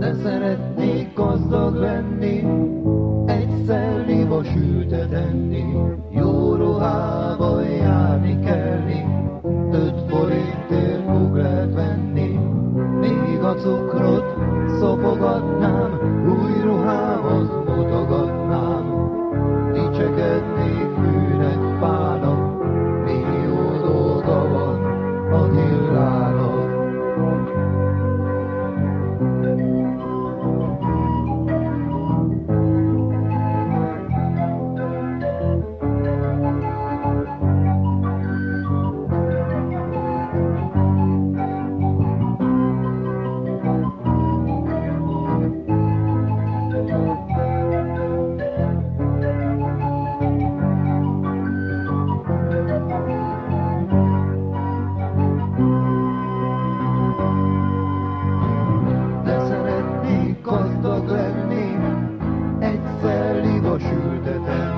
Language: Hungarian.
de szeretnék gazdag lenni, egyszer liba sültet enni, jó ruhába járni kelni, öt forintért kuglát venni, még a cukrot szopogatnám, új koşu dede.